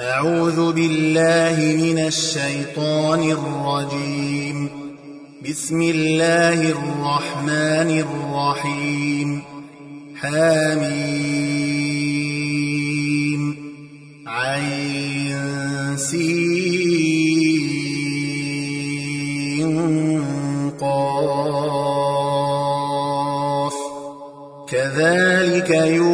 أعوذ بالله من الشيطان الرجيم. بسم الله الرحمن الرحيم. حميم. عين كذلك يوحي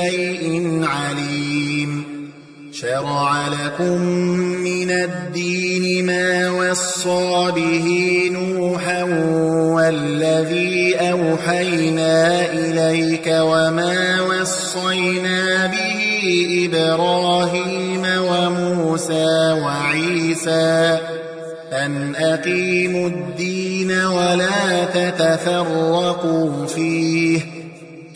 شيء عليم. شرع لكم من الدين ما وصى به نوحا والذي أوحينا إليك وما وصينا به إبراهيم وموسى وعيسى. أن أقيموا الدين ولا تتفرقوا فيه.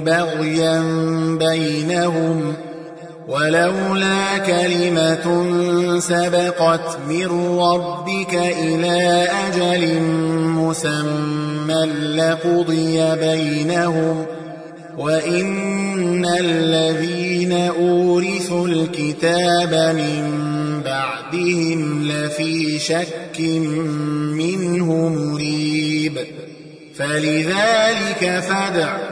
بغيا بينهم ولولا كلمة سبقت من ربك إلى أجل مسمى لقضي بينهم وإن الذين أورثوا الكتاب من بعدهم لفي شك منه مريب فلذلك فدع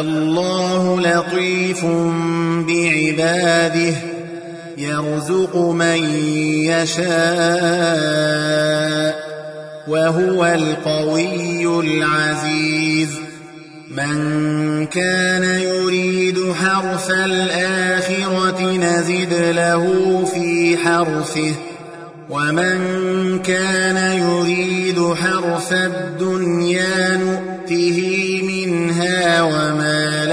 الله لطيف بعباده يرزق من يشاء وهو القوي العزيز. من كان يريد حرث الآخرة نزد له في حرثه ومن كان يريد حرث الدنيا نؤته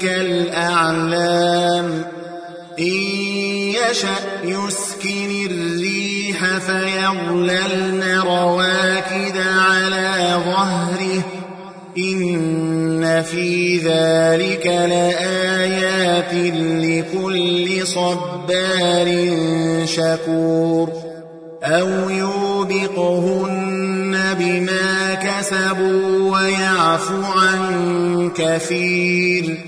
كالأعلام إن يشأ يسكن الريح فيظللن رواكد على ظهره. إن في ذلك لآيات لكل صبار شكور. أو يوبقهن بما كسبوا ويعفو عن كثير.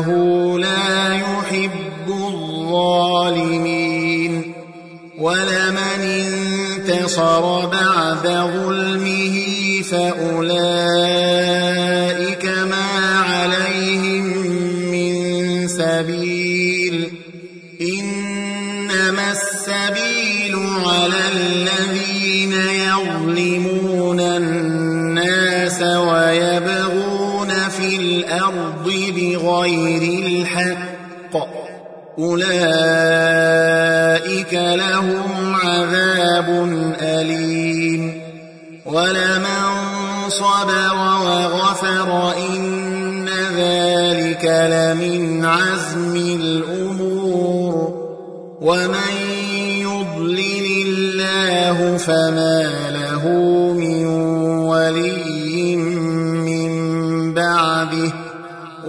إنه لا يحب الظالمين. ولمن انتصر بعد ظلمه فأولئك الحق. أولئك لهم عذاب أليم. ولمن صبر وغفر إن ذلك لمن عزم الأمور. ومن يضلل الله فما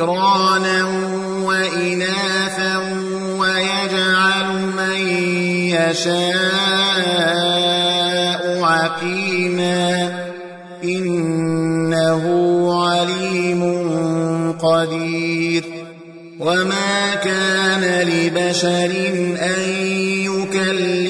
ذكرانا وإناثا ويجعل من يشاء عقيما إنه عليم قدير وما كان لبشر أن يكلمه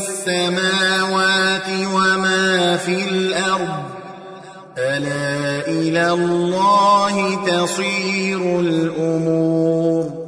السماوات وما في الأرض ألا إلى الله تصير الأمور